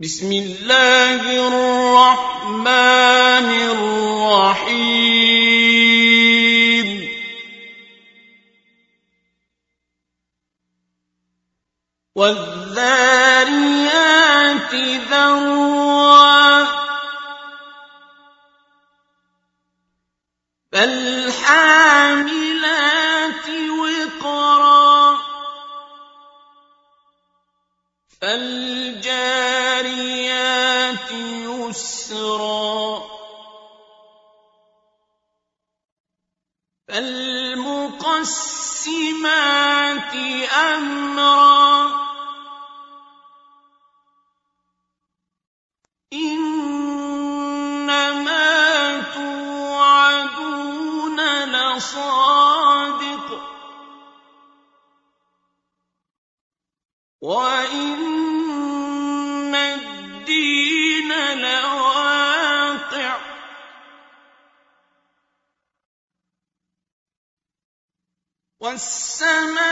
بسم الله الرحمن الرحيم. والذاريات ذروا فالحاملات وقرا. فالجاريات يسرا فالمقسمات أمرا إنما توعدون لصادق وإن والسماء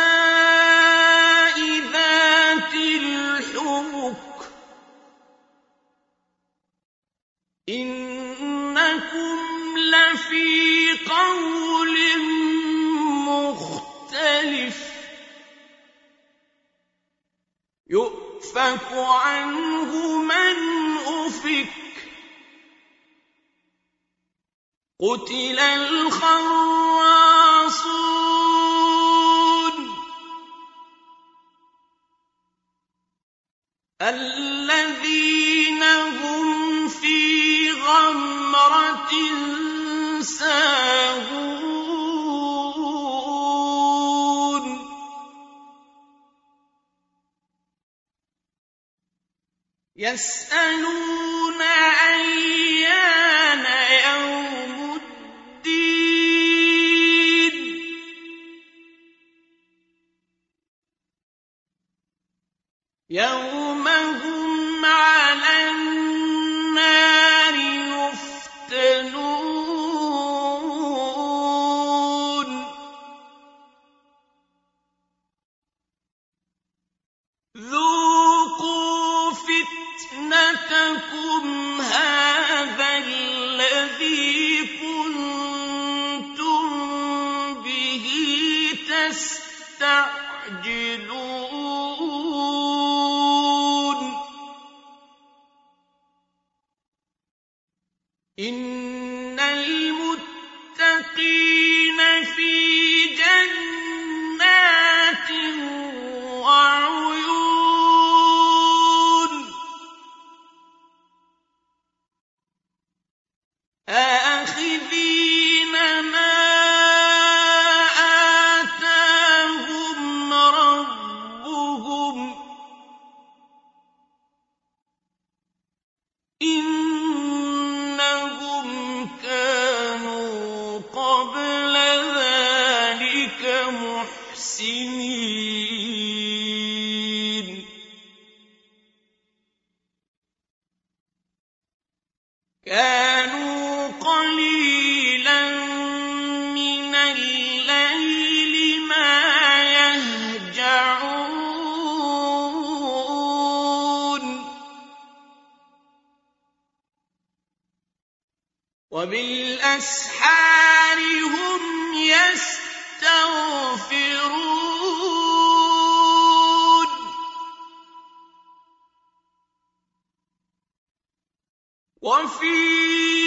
ذات الحبك. إنكم لفي قول مختلف. يؤفك عنه من أفك. قتل الخراصون الذين هم في غمرة ساهون. يسألون محسنين كانوا قليلا من الليل ما يهجعون. وبالأسحار وفي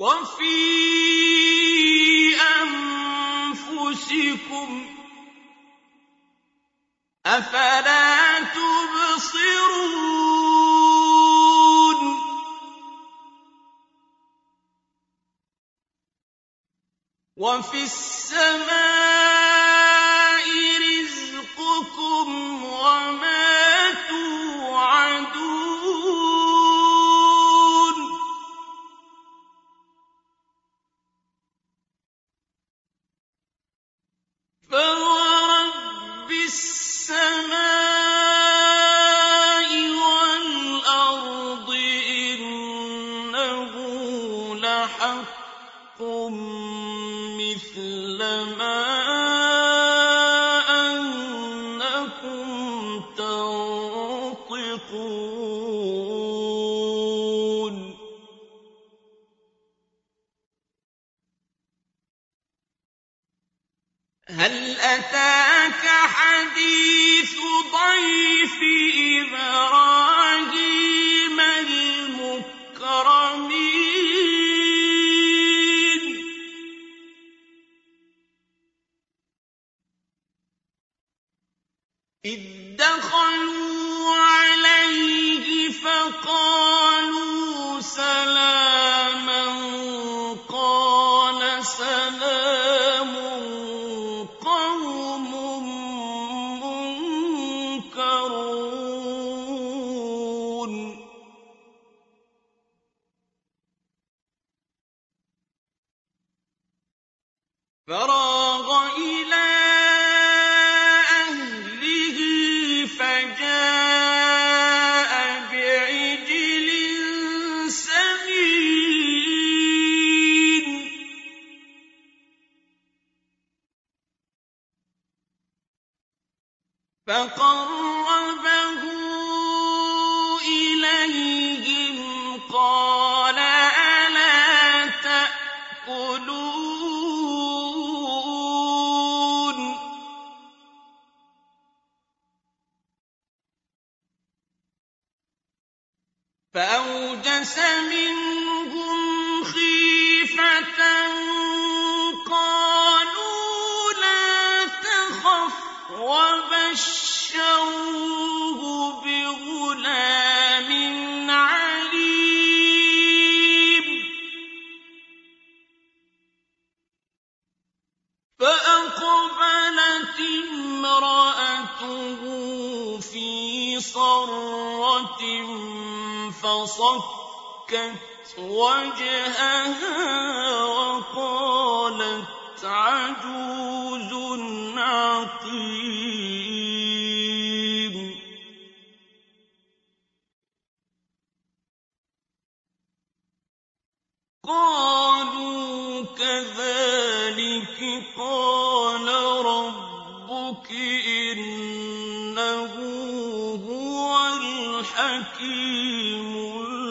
وفي أنفسكم أفلا تبصرون؟ وفي السماء فرأى أَلْبَسَ مِنْهُمْ خِيفَةً قَالُوا لَا تَخَفْ وَبَشَّرُوهُ بِغُلَامٍ عَلِيمٍ. فَأَقْبَلَتِ امْرَأَتُهُ فِي صَرَّةٍ فَأَسْلَمَتْ وَجْهَهَا وَقَالَتْ عَجُوزٌ عَقِيمٌ. قَالُوا كَذَلِكِ قَالَ رَبُّكِ إِنَّهُ هُوَ الْحَكِيمُ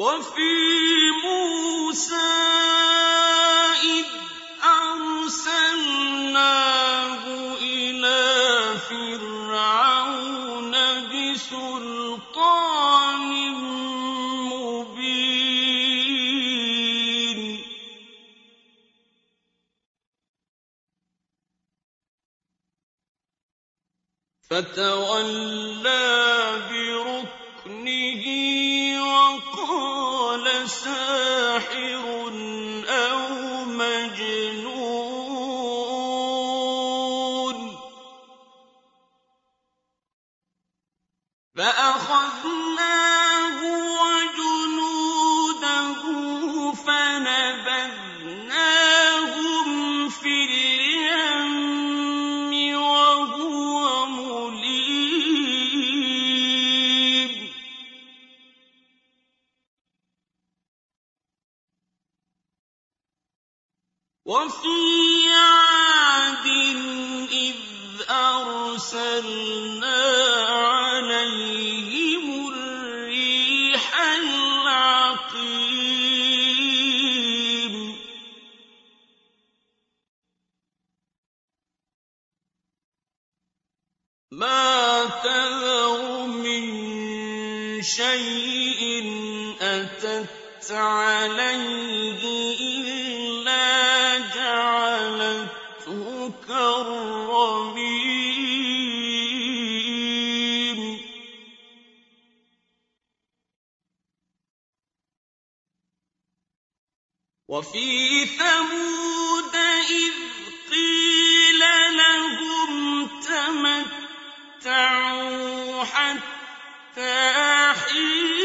وفي موسى إذ أرسلناه إلى فرعون بسلطان مبين. فتو وَقَالَ وَفِي عَادٍ إِذْ أَرْسَلْنَا عَلَيْهِمُ الرِّيحَ الْعَقِيمَ. مَا تَذَرُ مِن شَيْءٍ أَتَتْ جَعَلَتْهُ كَالرَّمِيمِ وَفِي ثَمُودَ إِذْ قِيلَ لَهُمْ تَمَتَّعُوا حَتَّىٰ حِينٍ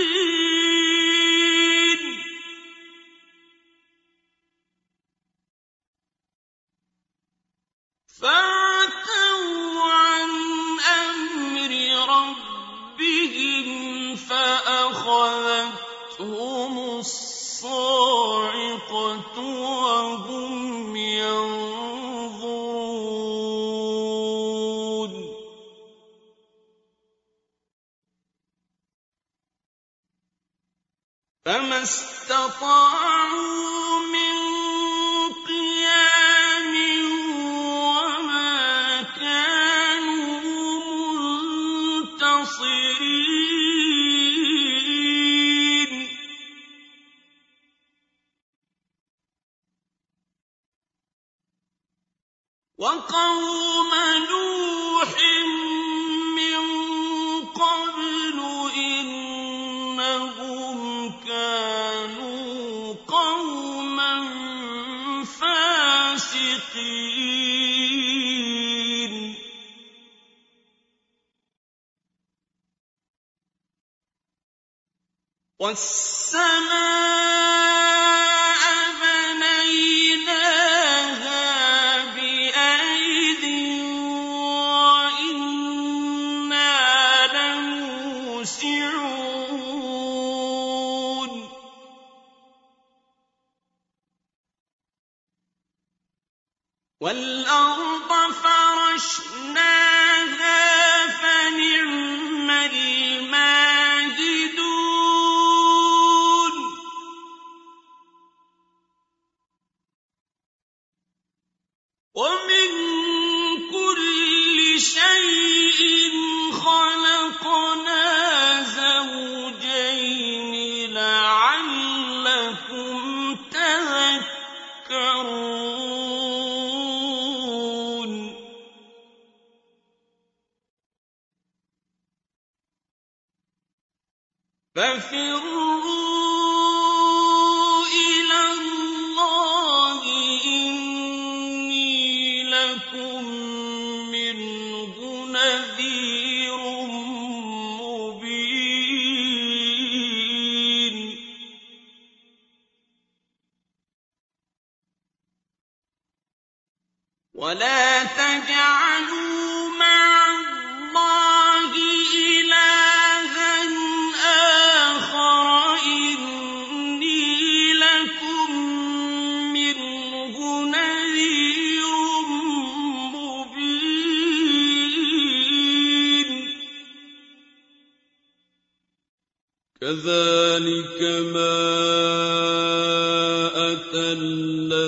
فَأَخَذَتْهُمُ الصَّاعِقَةُ وَقَوْمَ نُوحٍ مِّن قَبْلُ ۖ إِنَّهُمْ كَانُوا قَوْمًا فَاسِقِينَ. وَالسَّمَاءَ شَيْءٍ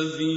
الَّذِينَ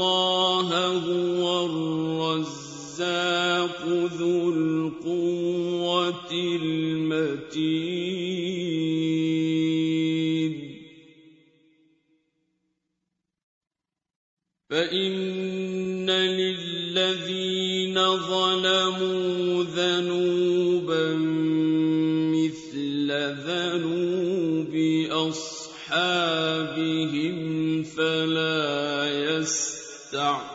الله هو الرزاق ذو القوة المتين. فإن للذين ظلموا ذنوبا مثل ذنوب أصحابهم فلا يستعجلون